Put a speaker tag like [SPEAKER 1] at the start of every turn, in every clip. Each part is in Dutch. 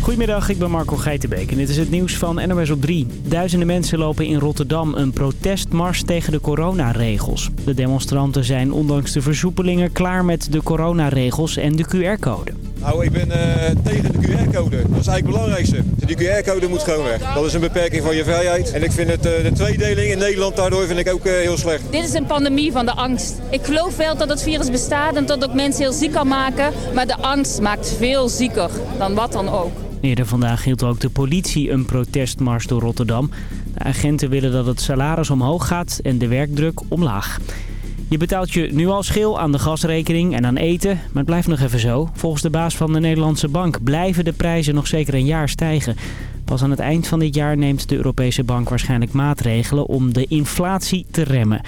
[SPEAKER 1] Goedemiddag, ik ben Marco Geitenbeek en dit is het nieuws van NOS op 3. Duizenden mensen lopen in Rotterdam een protestmars tegen de coronaregels. De demonstranten zijn ondanks de versoepelingen klaar met de coronaregels en de QR-code.
[SPEAKER 2] Nou, ik ben uh, tegen de QR-code. Dat is eigenlijk het belangrijkste. Die QR-code moet gewoon weg. Dat is een beperking van je vrijheid. En ik vind het, uh, de tweedeling in Nederland daardoor vind ik ook uh, heel slecht.
[SPEAKER 3] Dit is een pandemie van de angst. Ik geloof wel dat het virus bestaat en dat het ook mensen heel ziek kan maken. Maar de angst maakt veel zieker dan wat dan ook.
[SPEAKER 1] Eerder vandaag hield ook de politie een protestmars door Rotterdam. De agenten willen dat het salaris omhoog gaat en de werkdruk omlaag. Je betaalt je nu al schil aan de gasrekening en aan eten, maar het blijft nog even zo. Volgens de baas van de Nederlandse bank blijven de prijzen nog zeker een jaar stijgen. Pas aan het eind van dit jaar neemt de Europese bank waarschijnlijk maatregelen om de inflatie te remmen.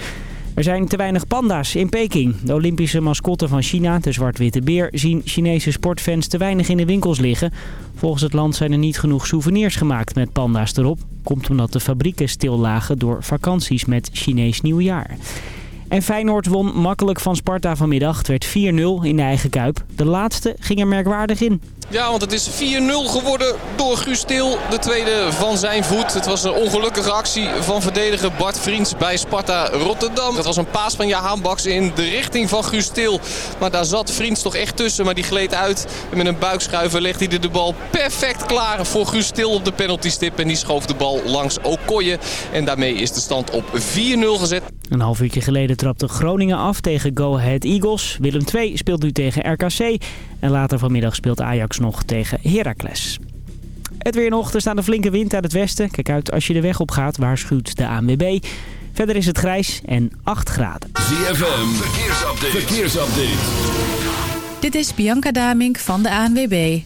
[SPEAKER 1] Er zijn te weinig panda's in Peking. De Olympische mascotte van China, de zwart-witte beer, zien Chinese sportfans te weinig in de winkels liggen. Volgens het land zijn er niet genoeg souvenirs gemaakt met panda's erop. Komt omdat de fabrieken stil lagen door vakanties met Chinees nieuwjaar. En Feyenoord won makkelijk van Sparta vanmiddag. Het werd 4-0 in de eigen kuip. De laatste ging er merkwaardig in.
[SPEAKER 4] Ja, want het is 4-0 geworden door Guus Til, de tweede van zijn voet. Het was een ongelukkige actie van verdediger Bart Vriends bij Sparta Rotterdam. Het was een paas van Jahan Baks in de richting van Guus Til. Maar daar zat Vriends toch echt tussen, maar die gleed uit. En met een buikschuiver legde hij de bal perfect klaar voor Guus Til op de penaltystip. En die schoof de bal langs Okoye. En daarmee is de stand op 4-0 gezet.
[SPEAKER 1] Een half uurtje geleden trapte Groningen af tegen Go Ahead Eagles. Willem II speelt nu tegen RKC. En later vanmiddag speelt Ajax nog tegen Heracles. Het weer nog. Er staat een flinke wind uit het westen. Kijk uit als je de weg op gaat, waarschuwt de ANWB. Verder is het grijs en 8 graden.
[SPEAKER 5] ZFM, verkeersupdate. verkeersupdate.
[SPEAKER 6] Dit is Bianca Damink van de ANWB.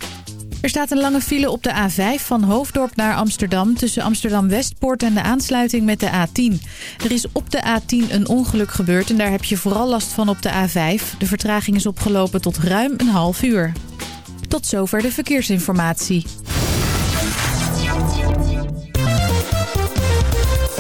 [SPEAKER 6] Er staat een lange file op de A5 van Hoofddorp naar Amsterdam... tussen Amsterdam-Westpoort en de aansluiting met de A10. Er is op de A10 een ongeluk gebeurd en daar heb je vooral last van op de A5. De vertraging is opgelopen tot ruim een half uur. Tot zover de verkeersinformatie.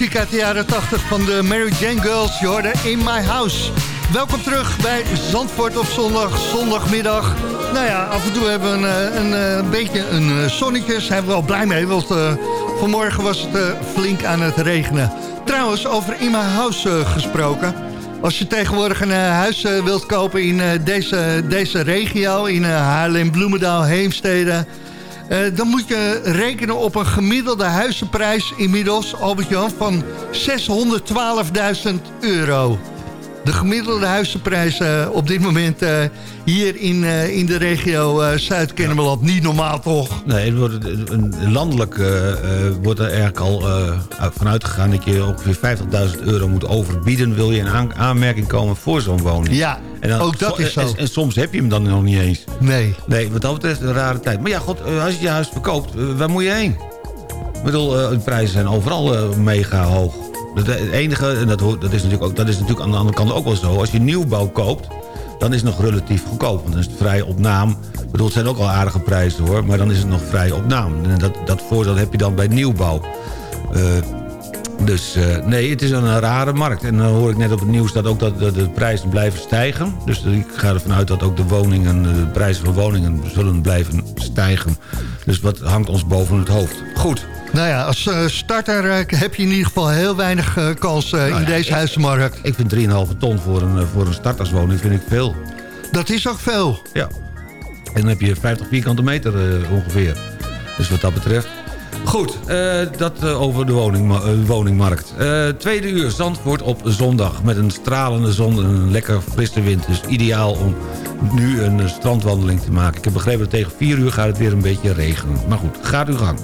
[SPEAKER 7] Muziek uit de jaren 80 van de Mary Jane Girls. Je hoorde In My House. Welkom terug bij Zandvoort op zondag, zondagmiddag. Nou ja, af en toe hebben we een, een, een beetje een zonnetje. Zijn we wel blij mee, want vanmorgen was het flink aan het regenen. Trouwens, over In My House gesproken. Als je tegenwoordig een huis wilt kopen in deze, deze regio... in Haarlem, Bloemendaal, Heemstede... Uh, dan moet je rekenen op een gemiddelde huizenprijs inmiddels, Albert-Jan, van 612.000 euro. De gemiddelde huizenprijs uh, op dit moment uh, hier in, uh, in de regio Zuid-Kennemerland. Niet normaal toch?
[SPEAKER 8] Nee, wordt, landelijk wordt er eigenlijk al vanuit gegaan... dat je ongeveer 50.000 euro moet overbieden... wil je in aan, aanmerking komen voor zo'n woning.
[SPEAKER 7] Ja, en dan, ook dat is zo.
[SPEAKER 8] En, en, soms heb je hem dan nog niet eens.
[SPEAKER 7] Nee.
[SPEAKER 8] Nee, wat dat betreft een rare tijd. Maar ja, god, als je je huis verkoopt, waar moet je heen? Ik bedoel, de prijzen zijn overal mega hoog. Het enige, en dat, dat, is natuurlijk ook, dat is natuurlijk aan de andere kant ook wel zo... als je nieuwbouw koopt, dan is het nog relatief goedkoop. Want dan is het vrij op naam. Ik bedoel, het zijn ook al aardige prijzen hoor... maar dan is het nog vrij op naam. En dat, dat voordeel heb je dan bij nieuwbouw. Uh, dus uh, nee, het is een rare markt. En dan hoor ik net op het nieuws dat ook dat de, de prijzen blijven stijgen. Dus ik ga ervan uit dat ook de, woningen, de prijzen van woningen zullen blijven stijgen. Dus wat hangt ons boven het hoofd. Goed.
[SPEAKER 7] Nou ja, als uh, starter uh, heb je in ieder geval heel weinig uh, kans nou in ja, deze huizenmarkt.
[SPEAKER 8] Ik vind 3,5 ton voor een, voor een starterswoning vind ik veel.
[SPEAKER 7] Dat is ook veel.
[SPEAKER 8] Ja. En dan heb je 50 vierkante meter ongeveer. Dus wat dat betreft... Goed, dat over de woning, woningmarkt. tweede uur Zandvoort op zondag met een stralende zon en een lekker frisse wind. Dus ideaal om nu een strandwandeling te maken. Ik heb begrepen dat tegen 4 uur gaat het weer een beetje regenen. Maar goed, gaat uw gang.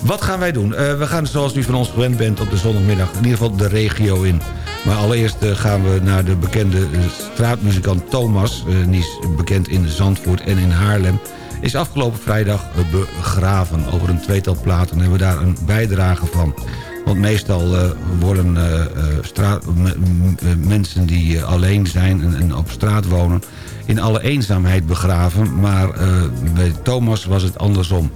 [SPEAKER 8] Wat gaan wij doen? Uh, we gaan zoals u van ons gewend bent op de zondagmiddag in ieder geval de regio in. Maar allereerst uh, gaan we naar de bekende uh, straatmuzikant Thomas. die is bekend in Zandvoort en in Haarlem. Is afgelopen vrijdag begraven. Over een tweetal platen hebben we daar een bijdrage van. Want meestal worden mensen die alleen zijn en, en, op straat wonen... in alle eenzaamheid begraven. Maar bij Thomas was het andersom.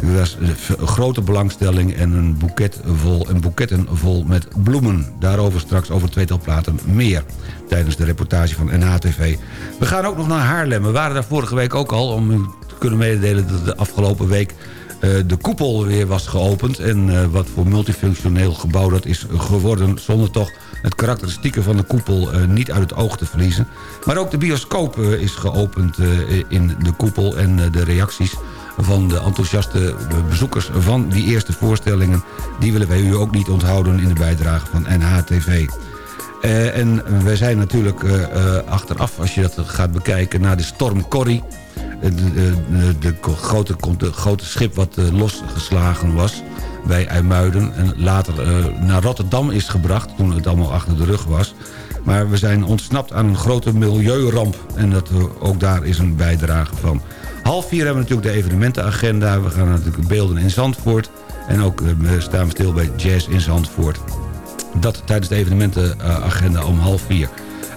[SPEAKER 8] Er was grote belangstelling en een, boeket vol, en boeketten vol met bloemen. Daarover straks over tweetal platen meer tijdens de reportage van NHTV. We gaan ook nog naar Haarlem. We waren daar vorige week ook al om u te kunnen mededelen... dat de afgelopen week uh, de koepel weer was geopend. En uh, wat voor multifunctioneel gebouw dat is geworden... zonder toch het karakteristieke van de koepel uh, niet uit het oog te verliezen. Maar ook de bioscoop is geopend in de koepel en de reacties van de enthousiaste bezoekers van die eerste voorstellingen. Die willen wij u ook niet onthouden in de bijdrage van NHTV. Uh, en wij zijn natuurlijk uh, uh, achteraf, als je dat gaat bekijken... naar de storm Corrie. De, grote, de grote schip wat losgeslagen was bij IJmuiden... en later naar Rotterdam is gebracht toen het allemaal achter de rug was. Maar we zijn ontsnapt aan een grote milieuramp. En dat, ook daar is een bijdrage van. Half vier hebben we natuurlijk de evenementenagenda. We gaan natuurlijk beelden in Zandvoort. En ook uh, staan we stil bij jazz in Zandvoort. Dat tijdens de evenementenagenda om half vier.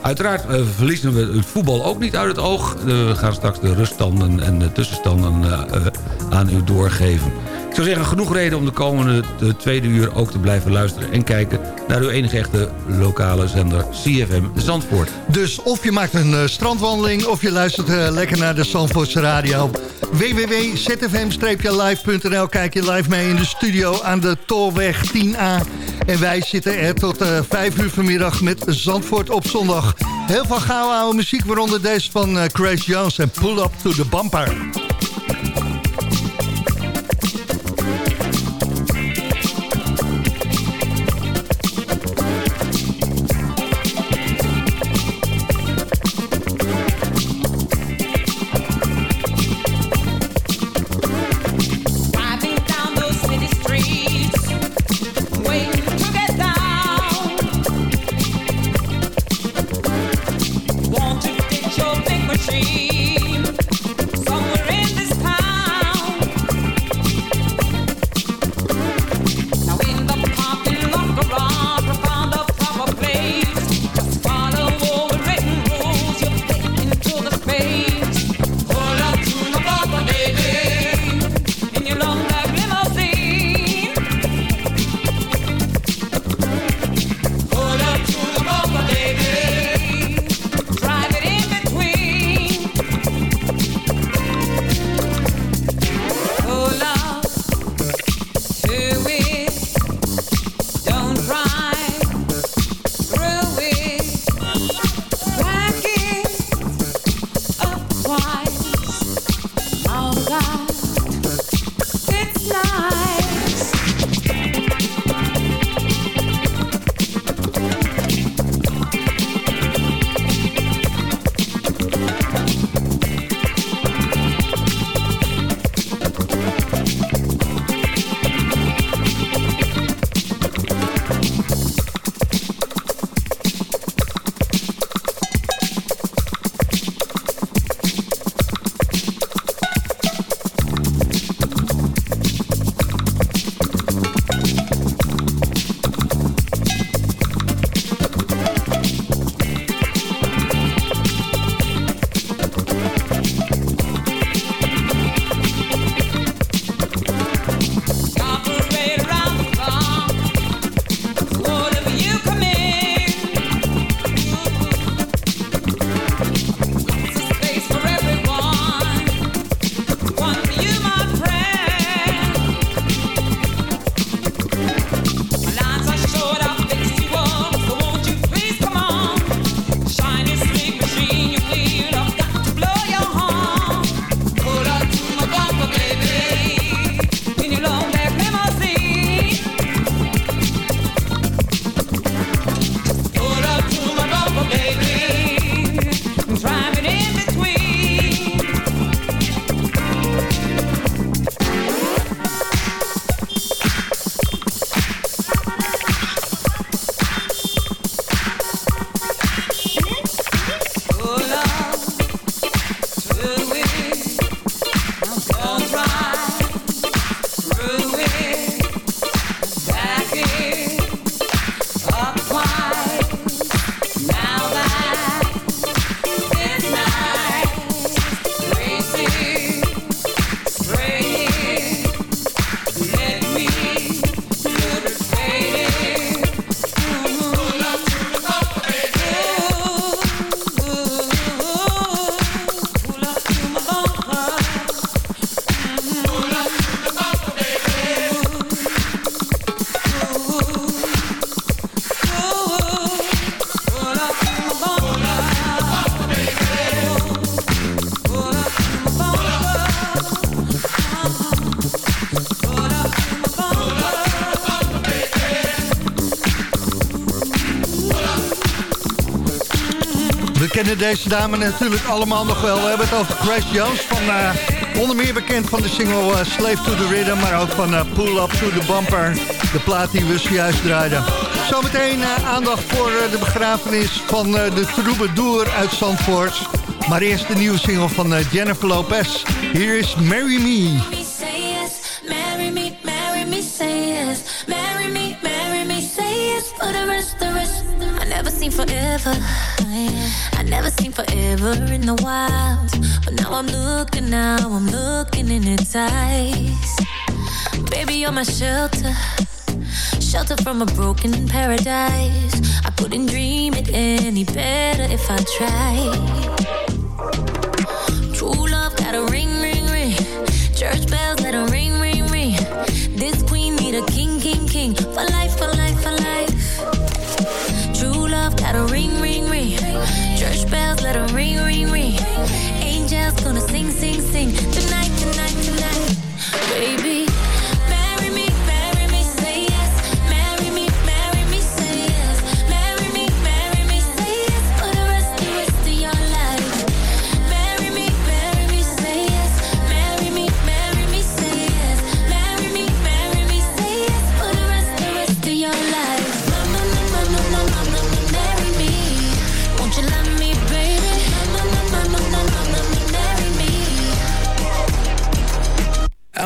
[SPEAKER 8] Uiteraard uh, verliezen we het voetbal ook niet uit het oog. Uh, we gaan straks de ruststanden en de tussenstanden aan u doorgeven. Ik zou zeggen, genoeg reden om de komende de tweede uur ook te blijven luisteren... en kijken naar uw enige echte lokale zender CFM Zandvoort.
[SPEAKER 7] Dus of je maakt een uh, strandwandeling of je luistert uh, lekker naar de Zandvoortse radio. www.zfm-live.nl Kijk je live mee in de studio aan de Tolweg 10A. En wij zitten er tot uh, 5 uur vanmiddag met Zandvoort op zondag. Heel veel gouden oude muziek, waaronder deze van Grace Jones en Pull Up to the Bumper. Deze dame natuurlijk allemaal nog wel. We hebben het over Crash Jones. Van, uh, onder meer bekend van de single uh, Slave to the Rhythm. Maar ook van uh, Pull Up to the Bumper. De plaat die we zojuist draaiden. Zometeen aandacht voor de begrafenis van de troubadour uit Zandvoort. Maar eerst de nieuwe single van Jennifer Lopez. Hier is Marry Me. Me, never forever. I never seen forever in the wild. But now I'm looking, now I'm looking in its eyes. Baby, you're my shelter. Shelter from a broken paradise. I couldn't dream it any better if I tried. True love got a ring, ring, ring. Church bells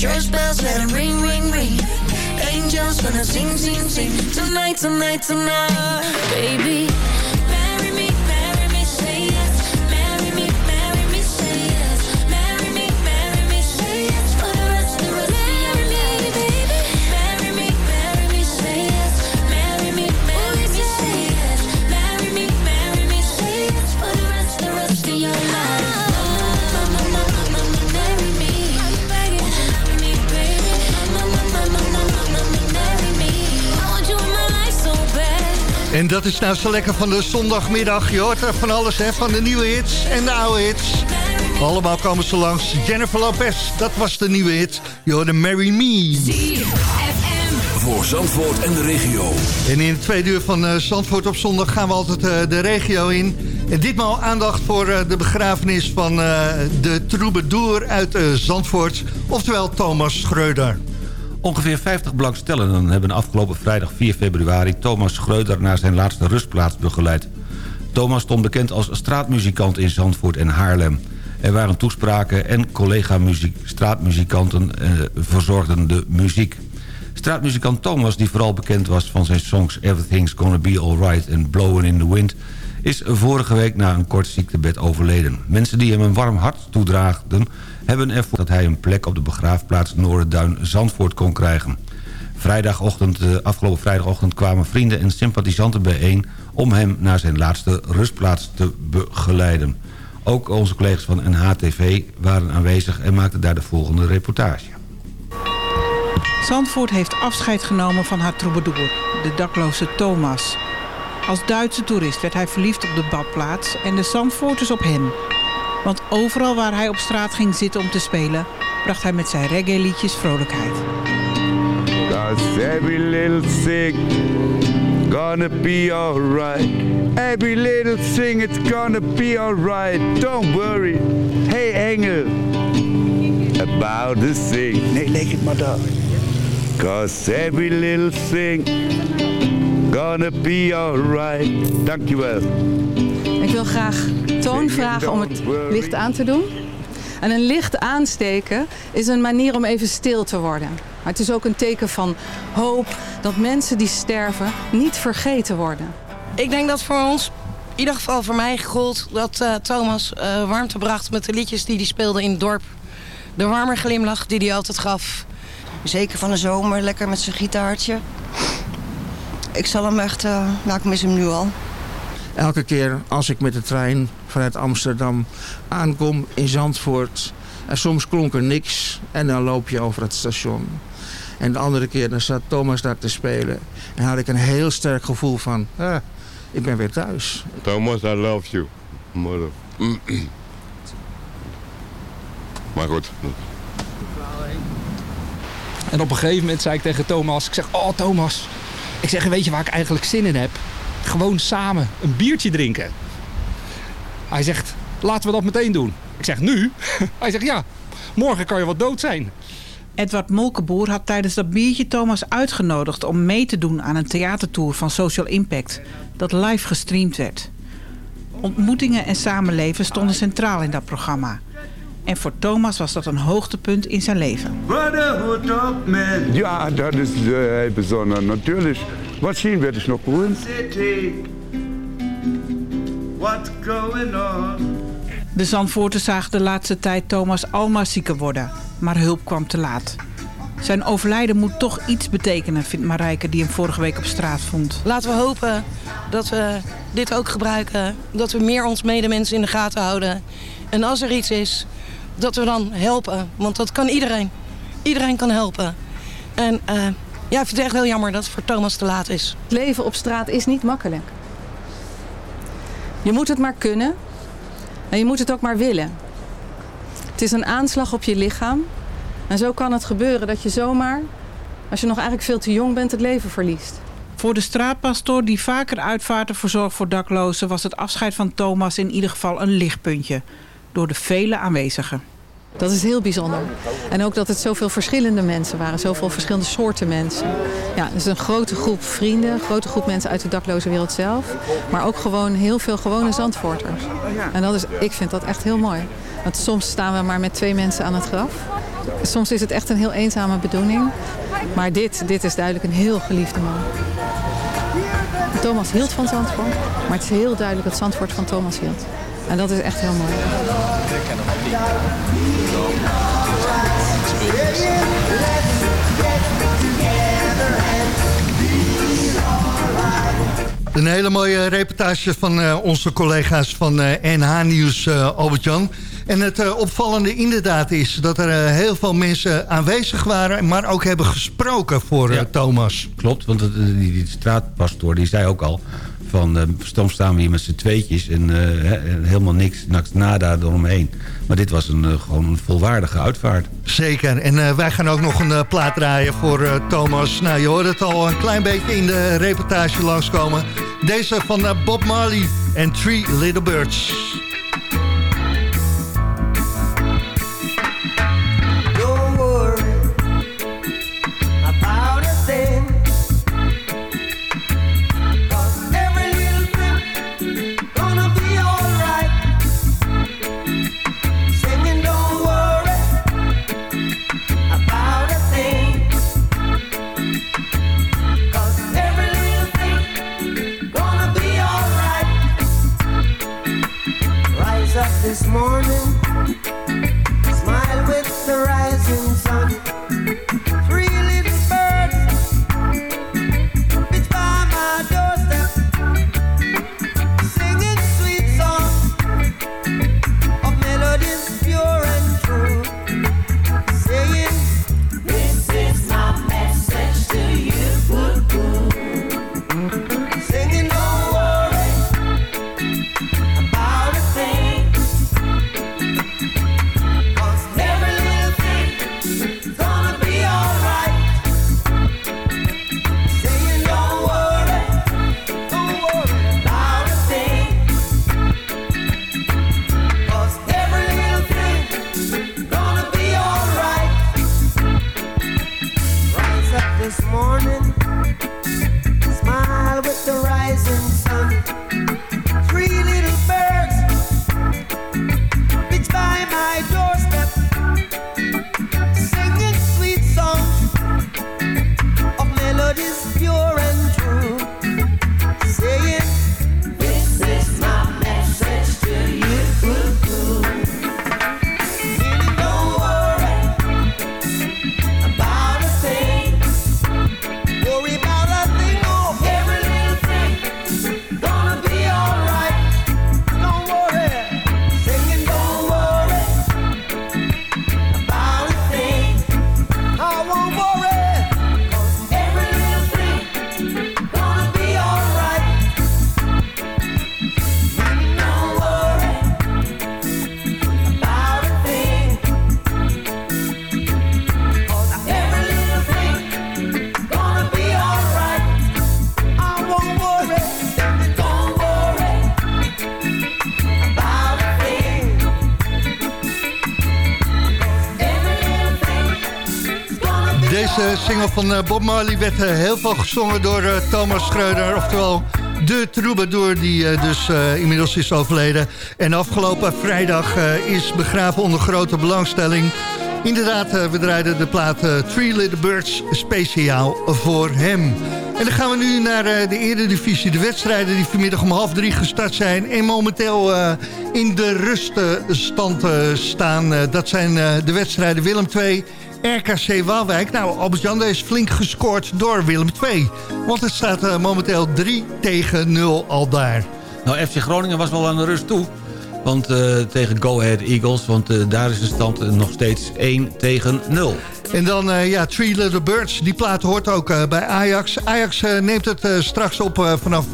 [SPEAKER 9] Church bells, let it ring, ring, ring. Angels gonna sing, sing, sing. Tonight, tonight, tonight, baby.
[SPEAKER 7] Dat is nou zo lekker van de zondagmiddag. Je hoort er van alles, hè? Van de nieuwe hits en de oude hits. Allemaal komen ze langs. Jennifer Lopez, dat was de nieuwe hit. Je hoorde Marry Me.
[SPEAKER 5] Voor Zandvoort en de regio.
[SPEAKER 7] En in het tweede uur van uh, Zandvoort op zondag gaan we altijd uh, de regio in. En ditmaal aandacht voor uh, de begrafenis van de troubadour uit Zandvoort. Oftewel Thomas Schreuder.
[SPEAKER 8] Ongeveer 50 belangstellenden hebben afgelopen vrijdag 4 februari... Thomas Schreuder naar zijn laatste rustplaats begeleid. Thomas stond bekend als straatmuzikant in Zandvoort en Haarlem. Er waren toespraken en collega-straatmuzikanten eh, verzorgden de muziek. Straatmuzikant Thomas, die vooral bekend was van zijn songs... Everything's Gonna Be Alright en Blowing in the Wind... is vorige week na een kort ziektebed overleden. Mensen die hem een warm hart toedraagden hebben ervoor dat hij een plek op de begraafplaats Noorderduin Zandvoort kon krijgen. Vrijdagochtend, eh, afgelopen vrijdagochtend kwamen vrienden en sympathisanten bijeen... om hem naar zijn laatste rustplaats te begeleiden. Ook onze collega's van NHTV waren aanwezig en maakten daar de volgende reportage.
[SPEAKER 10] Zandvoort heeft afscheid genomen van haar troubadour, de dakloze Thomas. Als Duitse toerist werd hij verliefd op de badplaats en de Zandvoorters op hem. Want overal waar hij op straat ging zitten om te spelen... bracht hij met zijn reggae-liedjes vrolijkheid. every little sick
[SPEAKER 11] gonna be alright. Every little thing, it's gonna be alright. Don't worry. Hey Engel, about the thing. Nee, leg het maar daar. Cause every little thing, gonna be alright. Dankjewel.
[SPEAKER 12] Ik wil graag Toon vragen om het licht aan te doen. En een licht aansteken is een manier om even stil te worden. Maar het is ook een teken van hoop dat mensen die sterven niet vergeten worden.
[SPEAKER 13] Ik denk dat voor ons, in ieder geval voor mij, gold dat uh, Thomas uh, warmte bracht met de liedjes die hij speelde in het dorp. De warme glimlach die hij altijd gaf.
[SPEAKER 14] Zeker van de zomer, lekker met zijn gitaartje. Ik zal hem echt, uh, nou ik mis hem nu al.
[SPEAKER 15] Elke keer als ik met de trein vanuit Amsterdam aankom in Zandvoort... en soms klonk er niks en dan loop je over het station. En de andere keer dan zat Thomas daar te spelen. En had ik een heel sterk gevoel van, ah, ik ben weer thuis.
[SPEAKER 16] Thomas, I love you, mother. maar goed.
[SPEAKER 17] En op een gegeven moment zei ik tegen Thomas, ik zeg, oh Thomas, ik zeg, weet je waar ik eigenlijk zin in heb? Gewoon samen een biertje drinken. Hij zegt, laten we dat meteen doen. Ik zeg, nu? Hij zegt, ja, morgen kan je wat dood zijn.
[SPEAKER 10] Edward Molkenboer had tijdens dat biertje Thomas uitgenodigd om mee te doen aan een theatertour van Social Impact, dat live gestreamd werd. Ontmoetingen en samenleven stonden centraal in dat programma. En voor Thomas was dat een hoogtepunt in zijn leven.
[SPEAKER 11] Ja, dat is uh, heel bijzonder. Natuurlijk. Wat zien werd ik nog berühmt.
[SPEAKER 10] What's going on? De Zandvoorten zagen de laatste tijd Thomas Alma zieker worden, maar hulp kwam te laat. Zijn overlijden moet toch iets betekenen, vindt Marijke, die hem vorige week op straat vond.
[SPEAKER 13] Laten we hopen dat we dit ook gebruiken. Dat we meer ons medemensen in de gaten houden. En als er iets is, dat we dan helpen. Want dat kan iedereen. Iedereen kan helpen. En uh, ja, ik vind het echt heel jammer dat het voor Thomas te laat is.
[SPEAKER 12] Het leven op straat is niet makkelijk. Je moet het maar kunnen. En je moet het ook maar willen. Het is een aanslag op je lichaam. En zo kan het gebeuren dat je zomaar, als je nog eigenlijk veel te jong bent, het leven verliest.
[SPEAKER 10] Voor de straatpastoor die vaker uitvaarten voor zorg voor daklozen... was het afscheid van Thomas in ieder geval een lichtpuntje. Door de vele aanwezigen.
[SPEAKER 12] Dat is heel bijzonder. En ook dat het zoveel verschillende mensen waren. Zoveel verschillende soorten mensen. Ja, dus een grote groep vrienden. Een grote groep mensen uit de dakloze wereld zelf. Maar ook gewoon heel veel gewone zandvoorters. En dat is, ik vind dat echt heel mooi. Want soms staan we maar met twee mensen aan het graf. Soms is het echt een heel eenzame bedoeling. Maar dit, dit is duidelijk een heel geliefde man. Thomas hield van Zandvoort. Maar het is heel duidelijk dat Zandvoort van Thomas hield. En dat is echt heel mooi.
[SPEAKER 7] Een hele mooie reportage van uh, onze collega's van NH Nieuws, uh, Albert-Jan. En het opvallende inderdaad is dat er heel veel mensen aanwezig waren... maar ook hebben gesproken voor ja, Thomas.
[SPEAKER 8] Klopt, want die, die straatpastoor die zei ook al van uh, soms staan we hier met z'n tweetjes en, helemaal niks, niks nada eromheen. Maar dit was een, gewoon een volwaardige uitvaart.
[SPEAKER 7] Zeker, en wij gaan ook nog een plaat draaien voor Thomas. Nou, je hoort het al een klein beetje in de reportage langskomen. Deze van Bob Marley en Three Little Birds. Van eh, Bob Marley werd eh, heel veel gezongen door eh, Thomas Schreuder. Oftewel de troubadour die dus inmiddels is overleden. En afgelopen vrijdag is begraven onder grote belangstelling. Inderdaad, we draaiden de plaat Three Little Birds speciaal voor hem. En dan gaan we nu naar de eredivisie. De wedstrijden die vanmiddag om half drie gestart zijn... en momenteel in de ruststand staan. dat zijn de wedstrijden Willem 2 RKC Waalwijk. Nou, Albert-Jan is flink gescoord door Willem II. Want het staat uh, momenteel 3 tegen 0 al daar.
[SPEAKER 8] Nou, FC Groningen was wel aan de rust toe. Want uh, tegen Go Ahead Eagles, want uh, daar is de stand nog steeds 1 tegen 0.
[SPEAKER 7] En dan, uh, ja, Three Little Birds. Die plaat hoort ook bij Ajax. Ajax neemt het straks op vanaf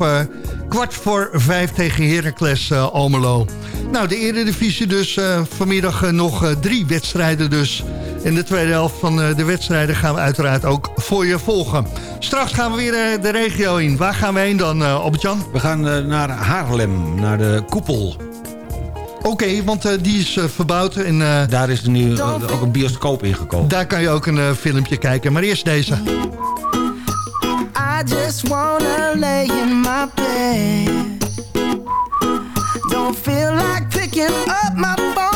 [SPEAKER 7] kwart voor vijf tegen Heracles Almelo. Nou, de Eredivisie dus. vanmiddag nog drie wedstrijden dus. In de tweede helft van de wedstrijden gaan we uiteraard ook voor je volgen. Straks gaan we weer de regio in. Waar gaan we heen dan, Albert-Jan?
[SPEAKER 8] We gaan naar Haarlem, naar de Koepel.
[SPEAKER 7] Oké, want uh, die is uh, verbouwd. En, uh,
[SPEAKER 8] daar is er nu ook een bioscoop ingekomen.
[SPEAKER 7] Daar kan je ook een filmpje kijken. Maar eerst deze.
[SPEAKER 18] I just wanna lay in my bed. Don't feel like picking up my phone.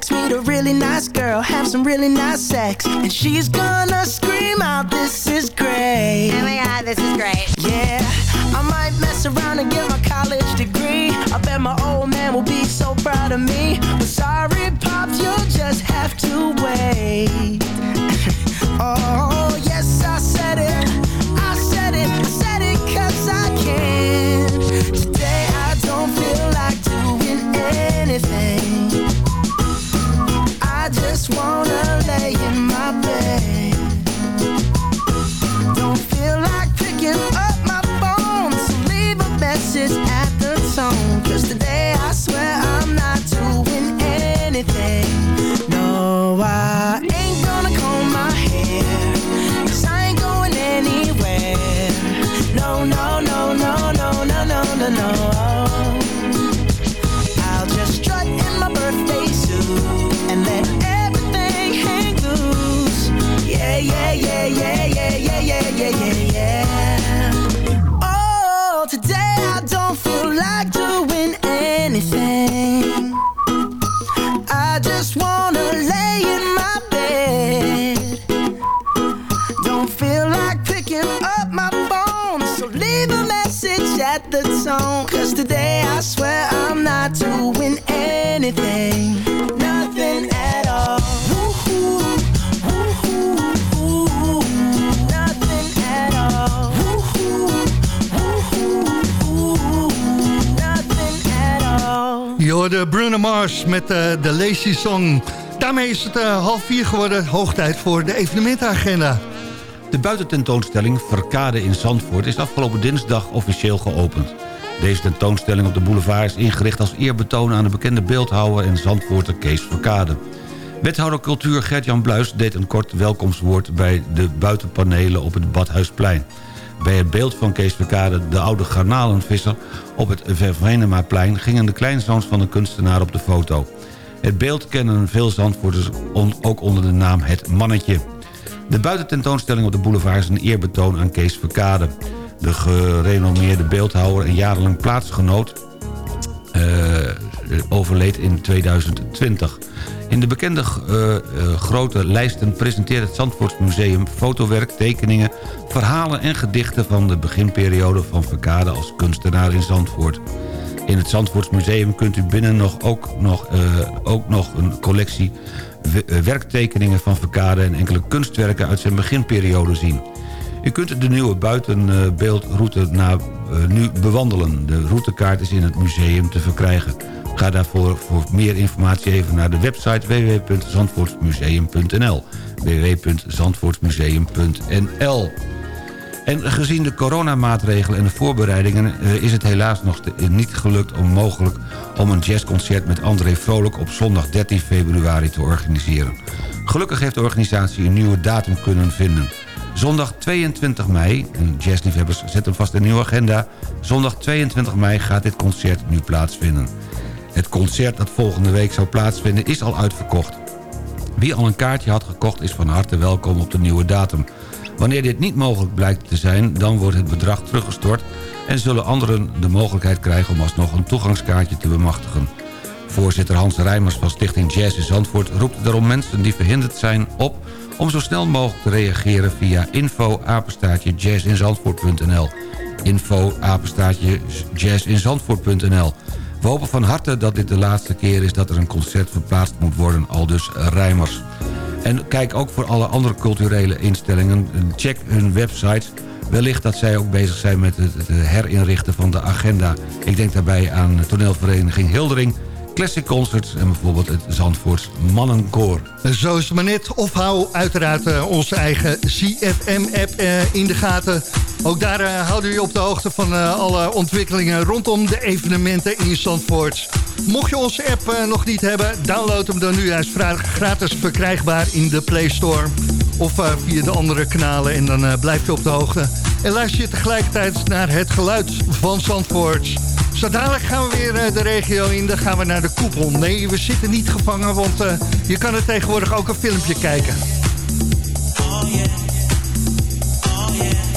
[SPEAKER 18] P90X, meet a really nice girl, have some really nice sex, and she's gonna scream out, "This
[SPEAKER 7] hoorde Bruno Mars met uh, de Lazy Song. Daarmee is het uh, half vier geworden. Hoog tijd voor de evenementenagenda.
[SPEAKER 8] De buitententoonstelling Verkade in Zandvoort is afgelopen dinsdag officieel geopend. Deze tentoonstelling op de boulevard is ingericht als eerbetoon aan de bekende beeldhouwer en Zandvoorter Kees Verkade. Wethouder cultuur Gert-Jan Bluis deed een kort welkomstwoord bij de buitenpanelen op het Badhuisplein. Bij het beeld van Kees Verkade, de oude garnalenvisser, op het Vervenemaplein gingen de kleinzoons van de kunstenaar op de foto. Het beeld kennen veel Zandvoorters ook onder de naam Het Mannetje. De buitententoonstelling op de boulevard is een eerbetoon aan Kees Verkade. De gerenommeerde beeldhouwer en jarenlang plaatsgenoot overleed in 2020. In de bekende uh, uh, grote lijsten presenteert het Zandvoortsmuseum fotowerk, tekeningen, verhalen en gedichten van de beginperiode van Verkade als kunstenaar in Zandvoort. In het Zandvoortsmuseum kunt u binnen nog ook, nog, ook nog een collectie werktekeningen van Verkade en enkele kunstwerken uit zijn beginperiode zien. U kunt de nieuwe buitenbeeldroute na, nu bewandelen. De routekaart is in het museum te verkrijgen. Ga daarvoor voor meer informatie even naar de website www.zandvoortsmuseum.nl www.zandvoortsmuseum.nl En gezien de coronamaatregelen en de voorbereidingen... is het helaas nog niet gelukt om mogelijk om een jazzconcert met André Vrolijk... op zondag 13 februari te organiseren. Gelukkig heeft de organisatie een nieuwe datum kunnen vinden. Zondag 22 mei, en jazzliefhebbers zetten vast een nieuwe agenda... zondag 22 mei gaat dit concert nu plaatsvinden. Het concert dat volgende week zou plaatsvinden is al uitverkocht. Wie al een kaartje had gekocht is van harte welkom op de nieuwe datum. Wanneer dit niet mogelijk blijkt te zijn, dan wordt het bedrag teruggestort... en zullen anderen de mogelijkheid krijgen om alsnog een toegangskaartje te bemachtigen. Voorzitter Hans Rijmers van Stichting Jazz in Zandvoort roept daarom mensen die verhinderd zijn op... om zo snel mogelijk te reageren via info apenstaatje jazzinzandvoort.nl info apenstaatje jazzinzandvoort.nl we hopen van harte dat dit de laatste keer is dat er een concert verplaatst moet worden, al dus Rijmers. En kijk ook voor alle andere culturele instellingen. Check hun websites. Wellicht dat zij ook bezig zijn met het herinrichten van de agenda. Ik denk daarbij aan toneelvereniging Hildering... Classic Concerts en bijvoorbeeld het Zandvoorts Mannenkoor.
[SPEAKER 7] Zo is het maar net. Of hou uiteraard uh, onze eigen CFM-app uh, in de gaten. Ook daar uh, houden we je op de hoogte van alle ontwikkelingen rondom de evenementen in Zandvoort. Mocht je onze app nog niet hebben, download hem dan nu. Hij is gratis verkrijgbaar in de Play Store. Of via de andere kanalen en dan blijf je op de hoogte. En luister je tegelijkertijd naar het geluid van Zandvoort. Zo dadelijk gaan we weer uh, de regio in. Dan gaan we naar de koepel. Nee, we zitten niet gevangen, want uh, je kan er tegenwoordig ook een filmpje kijken. Oh yeah. Oh.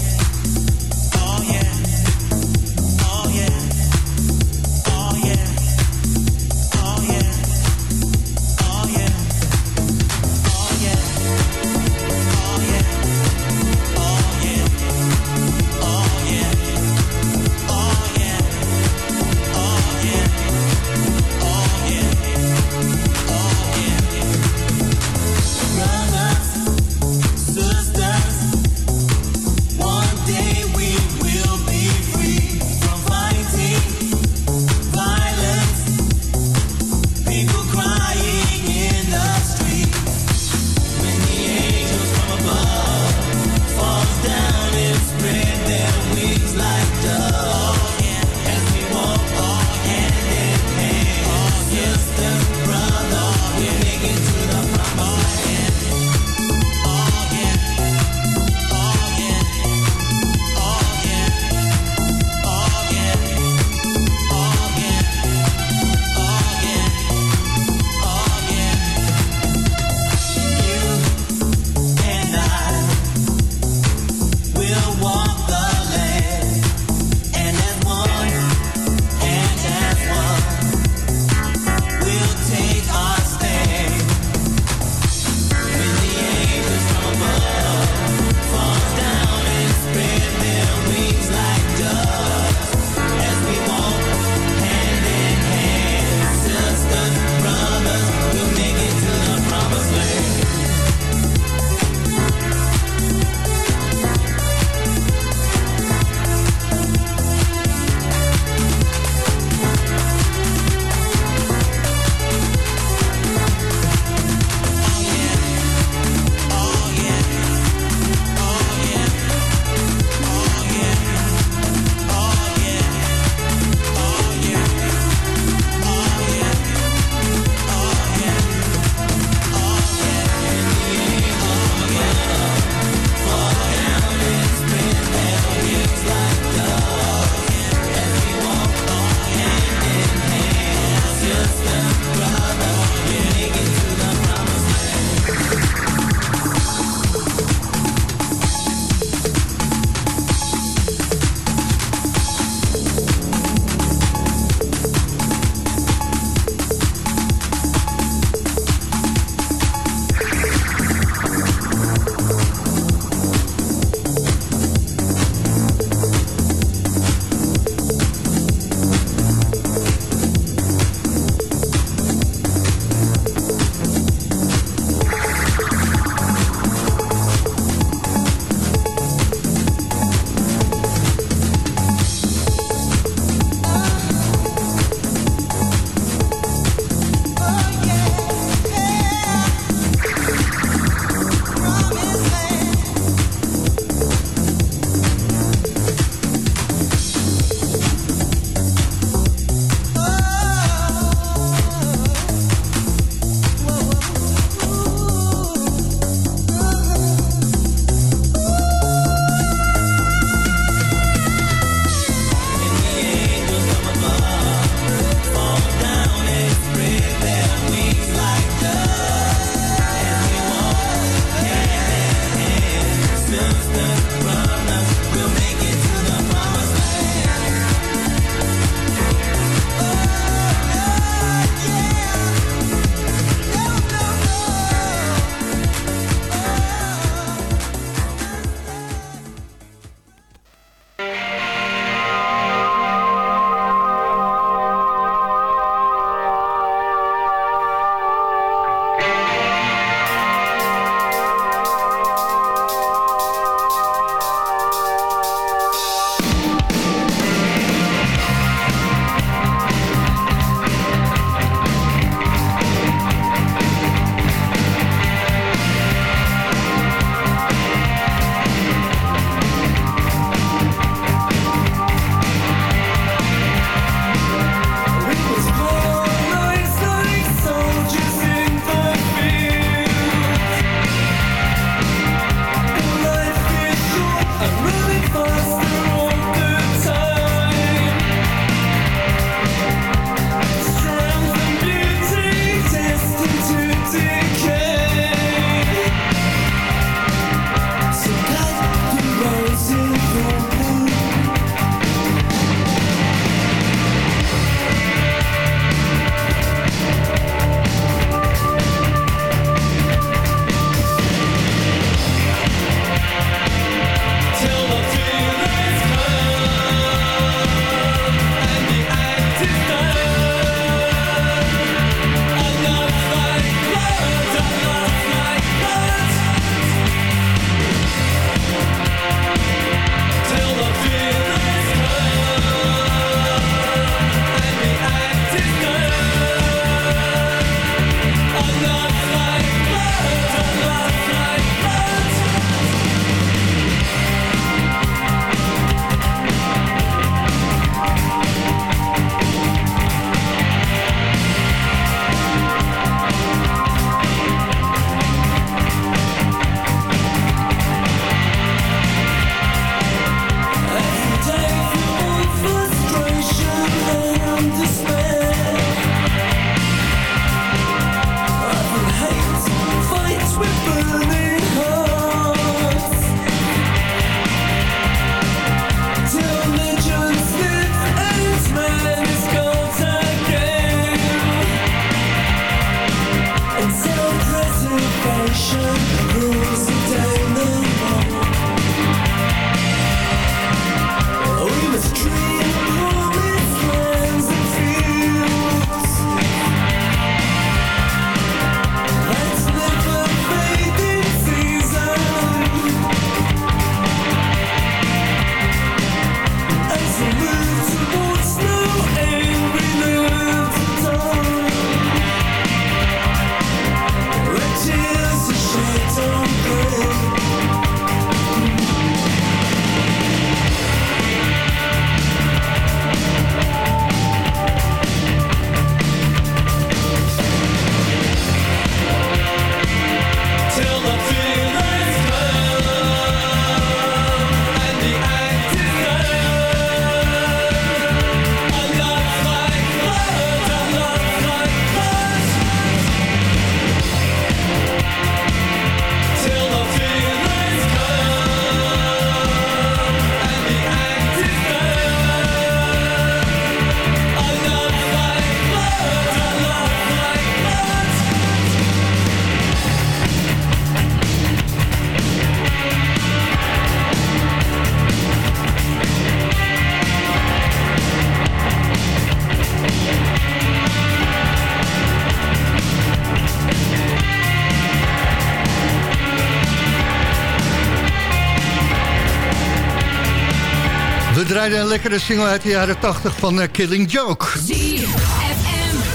[SPEAKER 7] Draaiden een lekkere single uit de jaren 80 van uh, Killing Joke.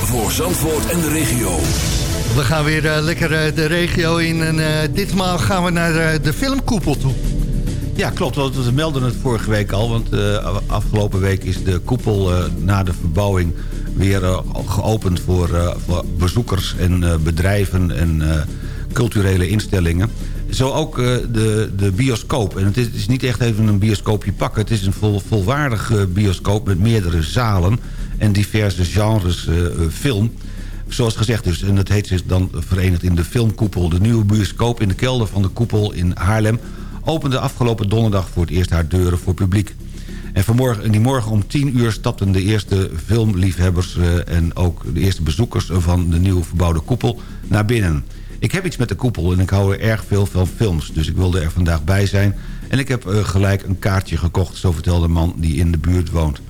[SPEAKER 5] Voor Zandvoort en de regio.
[SPEAKER 7] We gaan weer uh, lekker uh, de regio in en uh, ditmaal gaan we naar de filmkoepel toe.
[SPEAKER 8] Ja, klopt. Want we melden het vorige week al. Want afgelopen week is de koepel na de verbouwing weer geopend voor, voor, bezoekers en bedrijven en culturele instellingen. Zo ook de, de bioscoop. En het is, niet echt even een bioscoopje pakken. Het is een vol, volwaardige bioscoop met meerdere zalen en diverse genres film zoals gezegd dus, en dat heet zich dan verenigd in de filmkoepel... de nieuwe bioscoop in de kelder van de koepel in Haarlem... opende afgelopen donderdag voor het eerst haar deuren voor publiek. En, vanmorgen, en die morgen om 10 uur stapten de eerste filmliefhebbers... En ook de eerste bezoekers van de nieuwe verbouwde koepel naar binnen. Ik heb iets met de koepel en ik hou er erg veel van films... dus ik wilde er vandaag bij zijn... en ik heb uh, gelijk een kaartje gekocht, zo vertelde een man die in de buurt woont.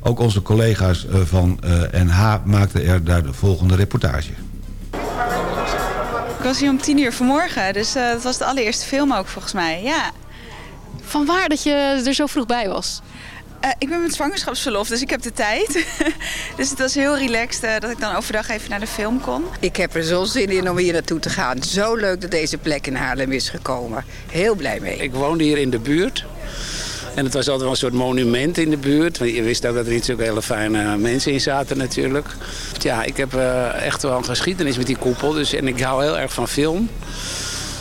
[SPEAKER 8] Ook onze collega's eh, van NH maakten er daar de volgende reportage.
[SPEAKER 19] Ik was hier om tien uur vanmorgen, dus dat was de allereerste film ook volgens mij, ja.
[SPEAKER 20] Vanwaar dat je er zo vroeg bij was?
[SPEAKER 19] Uh, ik ben met zwangerschapsverlof, dus ik heb de tijd. dus het was heel relaxed uh, dat ik dan overdag even naar de film kon.
[SPEAKER 21] Ik heb er zo zin in om hier naartoe te gaan. Zo leuk dat deze plek in Haarlem is gekomen. Heel blij mee.
[SPEAKER 22] Ik woonde hier in de buurt. En het was altijd wel een soort monument in de buurt. Want je wist ook dat er niet zulke hele fijne mensen in zaten natuurlijk. Ja, ik heb uh, echt wel een geschiedenis met die koepel. Dus, en ik hou heel erg van film.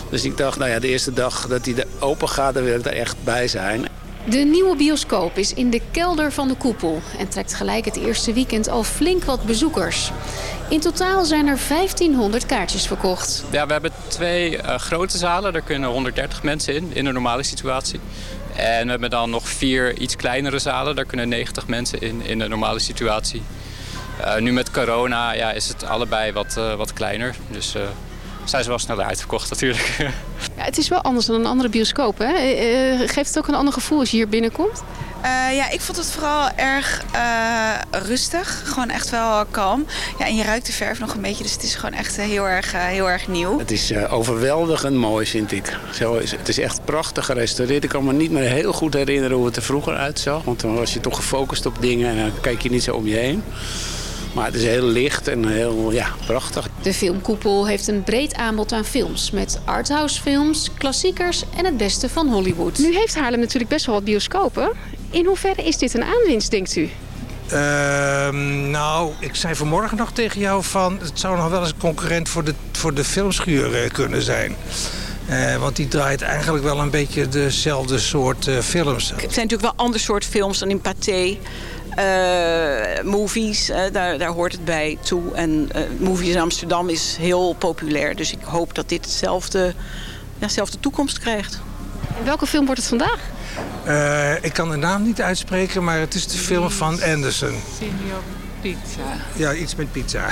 [SPEAKER 22] Dus ik dacht, nou ja, de eerste dag dat die open gaat, dan wil ik er echt bij zijn.
[SPEAKER 20] De nieuwe bioscoop is in de kelder van de koepel en trekt gelijk het eerste weekend al flink wat bezoekers. In totaal zijn er 1500 kaartjes verkocht.
[SPEAKER 23] Ja, we hebben twee uh, grote zalen, daar kunnen 130 mensen in, in een normale situatie. En we hebben dan nog vier iets kleinere zalen. Daar kunnen 90 mensen in, in een normale situatie. Uh, nu met corona ja, is het allebei wat, uh, wat kleiner. Dus zijn ze wel sneller uitverkocht natuurlijk.
[SPEAKER 20] Het is wel anders dan een andere bioscoop. Hè? geeft het ook een ander gevoel als je hier binnenkomt?
[SPEAKER 19] Uh, ja, ik vond het vooral erg uh, rustig. Gewoon echt wel kalm. Ja, en je ruikt de verf nog een beetje, dus het is gewoon echt heel erg, uh, heel erg nieuw.
[SPEAKER 22] Het is overweldigend mooi, vind ik. Zo is, het is echt prachtig gerestaureerd. Ik kan me niet meer heel goed herinneren hoe het er vroeger uitzag. Want dan was je toch gefocust op dingen en dan kijk je niet zo om je heen. Maar het is heel licht en heel ja, prachtig.
[SPEAKER 20] De filmkoepel heeft een breed aanbod aan films. Met arthouse films, klassiekers en het beste van Hollywood. Nu heeft Haarlem natuurlijk best wel wat bioscopen. In hoeverre is dit een aanwinst, denkt u?
[SPEAKER 24] Uh, nou, ik zei vanmorgen nog tegen jou van... het zou nog wel eens een concurrent voor de, voor de filmschuur uh, kunnen zijn. Uh, want die draait eigenlijk wel een beetje dezelfde soort uh, films.
[SPEAKER 19] Het zijn natuurlijk wel ander soort films dan in Pathé. Uh, movies, uh, daar, daar hoort het bij toe. En uh, movies in Amsterdam is heel populair. Dus ik hoop dat dit hetzelfde, ja, hetzelfde toekomst krijgt.
[SPEAKER 20] En welke film wordt het vandaag?
[SPEAKER 24] ik kan de naam niet uitspreken, maar het is de film van Anderson.
[SPEAKER 25] Signor Pizza.
[SPEAKER 24] Ja, iets met pizza.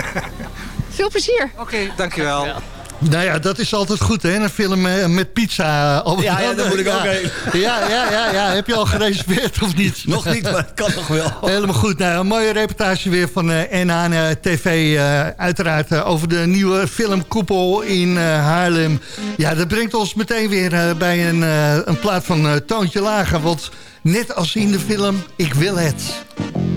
[SPEAKER 20] Veel plezier.
[SPEAKER 24] Oké, okay, dankjewel. dankjewel.
[SPEAKER 7] Nou ja, dat is altijd goed, hè? Een film met pizza.
[SPEAKER 8] Of ja, ja, daar moet ik ook heen.
[SPEAKER 7] Ja, ja, ja, ja, heb je al gereserveerd of niet?
[SPEAKER 8] Nog niet, maar het kan nog wel.
[SPEAKER 7] Helemaal goed. Nou, een mooie reportage weer van uh, NH TV. Uh, uiteraard uh, over de nieuwe filmkoepel in Haarlem. Ja, dat brengt ons meteen weer bij een, een plaat van Toontje Lager. Want net als in de film Ik Wil Het.
[SPEAKER 26] het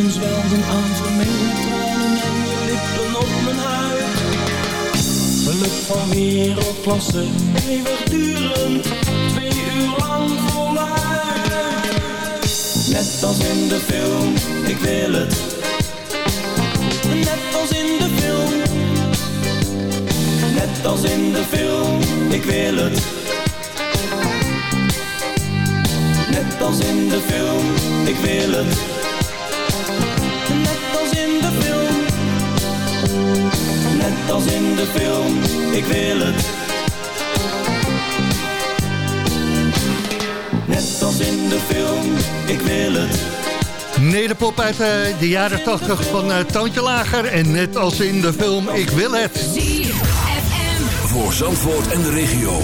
[SPEAKER 18] Violen zwelden aan vermengde tranen en je lippen op mijn huid. Geluk van wereldklasse, eeuwigdurend, twee uur lang voluit. Net als in de film, ik wil het. Net als in de film. Net als in de film, ik wil het. Net als in de film, ik wil het. Net als in de film, ik wil het. Net als in de film, ik wil het.
[SPEAKER 7] Nederpop uit eh, de jaren 80 van uh, Toontje Lager. En net als in de film Ik Wil Het.
[SPEAKER 5] Voor Zandvoort en de regio.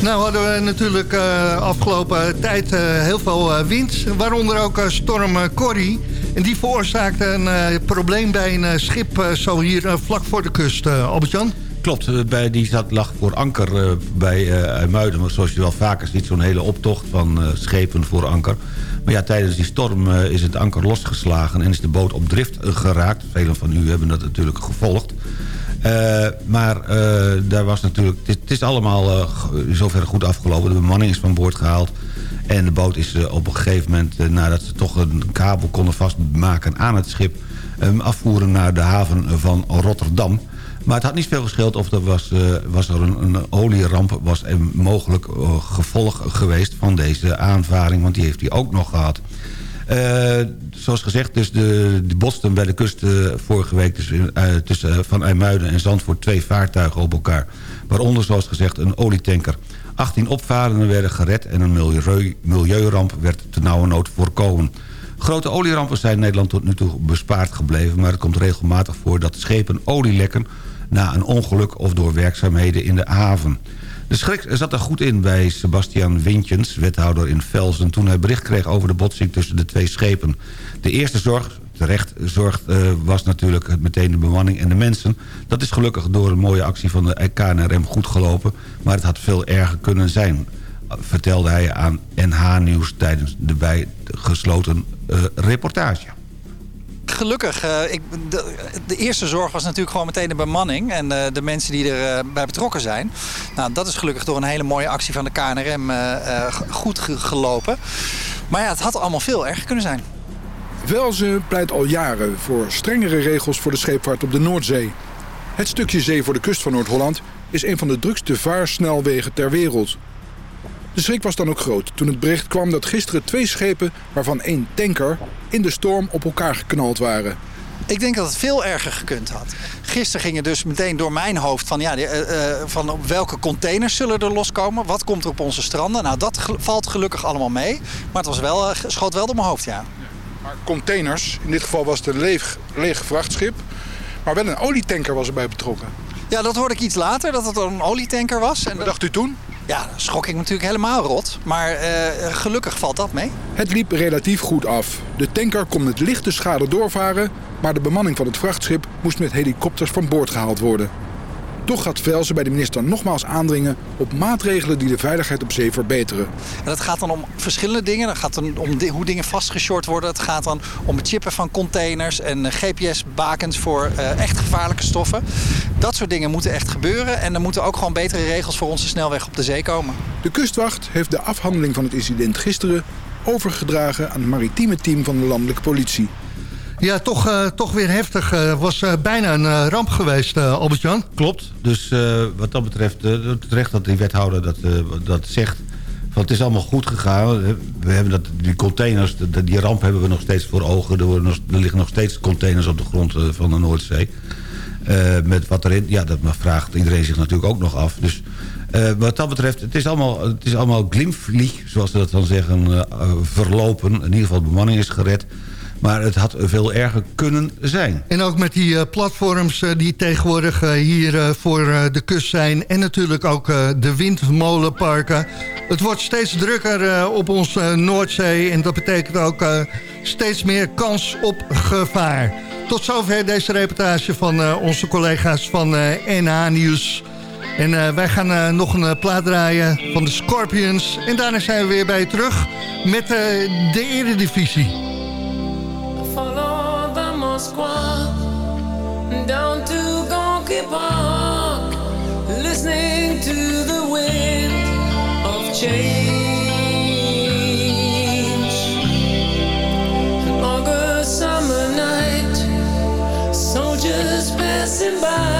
[SPEAKER 7] Nou hadden we natuurlijk uh, afgelopen tijd uh, heel veel uh, wind. Waaronder ook storm Corrie. En die veroorzaakte een probleem bij een schip zo hier vlak voor de kust. Albert-Jan?
[SPEAKER 8] Klopt, bij, die zat, lag voor anker bij IJmuiden. Maar zoals je wel vaker ziet, zo'n hele optocht van schepen voor anker. Maar ja, tijdens die storm is het anker losgeslagen en is de boot op drift geraakt. Velen van u hebben dat natuurlijk gevolgd. Maar daar was natuurlijk, het, het is allemaal uh, zover goed afgelopen. De bemanning is van boord gehaald. En de boot is op een gegeven moment, nadat ze toch een kabel konden vastmaken aan het schip... afvoeren naar de haven van Rotterdam. Maar het had niet veel gescheeld of er was, was er een, een olieramp... was er mogelijk gevolg geweest van deze aanvaring. Want die heeft hij ook nog gehad. Uh, zoals gezegd, dus de, de botsten bij de kust uh, vorige week... Dus, uh, tussen van IJmuiden en Zandvoort twee vaartuigen op elkaar. Waaronder, zoals gezegd, een olietanker. 18 opvarenden werden gered en een milieu, milieuramp werd te nauwe nood voorkomen. Grote olierampen zijn Nederland tot nu toe bespaard gebleven... maar het komt regelmatig voor dat schepen olie lekken... na een ongeluk of door werkzaamheden in de haven. De schrik zat er goed in bij Sebastian Wintjens, wethouder in Velsen... toen hij bericht kreeg over de botsing tussen de twee schepen. De eerste zorg, terecht zorg, uh, was natuurlijk meteen de bemanning en de mensen. Dat is gelukkig door een mooie actie van de KNRM goed gelopen... maar het had veel erger kunnen zijn, vertelde hij aan NH Nieuws... tijdens de bijgesloten uh, reportage
[SPEAKER 24] gelukkig. Uh, ik, de, eerste zorg was natuurlijk gewoon meteen de bemanning en uh, de mensen die erbij uh, bij betrokken zijn. Nou, dat is gelukkig door een hele mooie actie van de KNRM goed ge gelopen. Maar ja, het had allemaal veel erger kunnen zijn.
[SPEAKER 27] Velzen pleit al jaren voor strengere regels voor de scheepvaart op de Noordzee. Het stukje zee voor de kust van Noord-Holland is een van de drukste vaarsnelwegen ter wereld. De schrik was dan ook groot toen het bericht kwam dat gisteren twee schepen, waarvan één tanker, in de storm op elkaar geknald waren.
[SPEAKER 24] Ik denk dat het veel erger gekund had. Gisteren ging het dus meteen door mijn hoofd van, ja, uh, van op welke containers zullen er loskomen? Wat komt er op onze stranden? Nou, dat valt gelukkig allemaal mee. Maar het was wel, uh, schoot wel door mijn hoofd, ja.
[SPEAKER 27] Maar containers, in dit geval was het een leeg, leeg vrachtschip. Maar wel een olietanker was erbij betrokken.
[SPEAKER 24] Ja, dat hoorde ik iets later, dat het een olietanker was.
[SPEAKER 27] En Wat dacht u toen?
[SPEAKER 24] Ja, dan schrok ik natuurlijk helemaal rot. Maar uh, gelukkig valt dat mee.
[SPEAKER 27] Het liep relatief goed af. De tanker kon met lichte schade doorvaren... maar de bemanning van het vrachtschip moest met helikopters van boord gehaald worden. Toch gaat Velsen bij de minister nogmaals aandringen op maatregelen die de veiligheid op zee verbeteren.
[SPEAKER 24] En dat gaat dan om verschillende dingen. Dat gaat dan om hoe dingen vastgeshort worden. Het gaat dan om het chippen van containers en eh, GPS-bakens voor uh, echt gevaarlijke stoffen. Dat soort dingen moeten echt gebeuren. En er moeten ook gewoon betere regels voor onze snelweg op de zee komen.
[SPEAKER 27] De kustwacht heeft de afhandeling van het incident gisteren overgedragen aan het maritieme team van de landelijke politie.
[SPEAKER 7] Ja, toch, uh, toch weer heftig. Uh, was uh, bijna een ramp geweest, Albert-Jan.
[SPEAKER 8] Klopt. Dus wat dat betreft, terecht dat die wethouder dat, dat zegt... Van, het is allemaal goed gegaan. We hebben dat, die containers, die, ramp hebben we nog steeds voor ogen. Er, er liggen nog steeds containers op de grond van de Noordzee. met wat erin, ja, dat vraagt iedereen zich natuurlijk ook nog af. Dus wat dat betreft, het is allemaal, het is allemaal zoals ze dat dan zeggen, verlopen. In ieder geval de bemanning is gered. Maar het had veel erger kunnen zijn.
[SPEAKER 7] En ook met die uh, platforms uh, die tegenwoordig uh, hier voor de kust zijn... en natuurlijk ook de windmolenparken. Het wordt steeds drukker op onze Noordzee... en dat betekent ook steeds meer kans op gevaar. Tot zover deze reportage van onze collega's van NH Nieuws... En wij gaan nog een plaat draaien van de Scorpions. En daarna zijn we weer bij je terug met de Eredivisie.
[SPEAKER 26] Moskva down to Gonky Park, listening to the wind of change. An August summer night, soldiers passing by,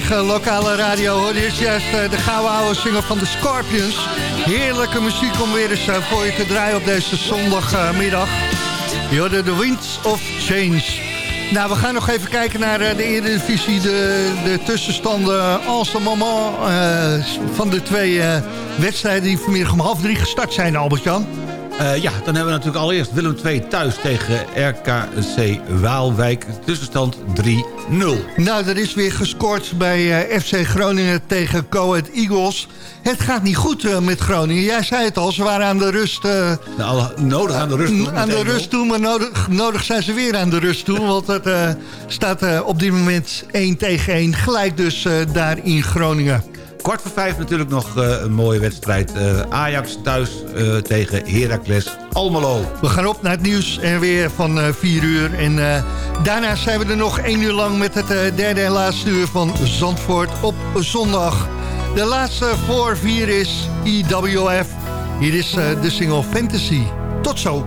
[SPEAKER 7] eigen lokale radio. Hoor. Juist uh, de gouden oude single van de Scorpions. Heerlijke muziek om weer eens uh, voor je te draaien op deze zondagmiddag. je The Winds of Change. Nou, we gaan nog even kijken naar uh, de Eredivisie. De, de tussenstanden en ce moment van de twee wedstrijden... die vanmiddag om half drie gestart zijn, Albert-Jan.
[SPEAKER 8] Uh, ja, dan hebben we natuurlijk allereerst Willem II thuis tegen RKC Waalwijk. Tussenstand 3-0.
[SPEAKER 7] Nou, er is weer gescoord bij uh, FC Groningen tegen Coed Eagles. Het gaat niet goed uh, met Groningen. Jij zei het al, ze waren aan de rust...
[SPEAKER 8] Nou, nodig aan de rust toe.
[SPEAKER 7] Aan de rust toe, maar nodig, nodig, zijn ze weer aan de rust toe. want het staat op dit moment 1 tegen 1. Gelijk dus daar in Groningen.
[SPEAKER 8] Kwart voor vijf natuurlijk nog uh, een mooie wedstrijd. Uh, Ajax thuis uh, tegen Heracles Almelo.
[SPEAKER 7] We gaan op naar het nieuws en weer van 4 uur. En daarna zijn we er nog 1 uur lang met het derde en laatste uur van Zandvoort op zondag. De laatste voor 4 is IWF. Hier is de single Fantasy. Tot zo.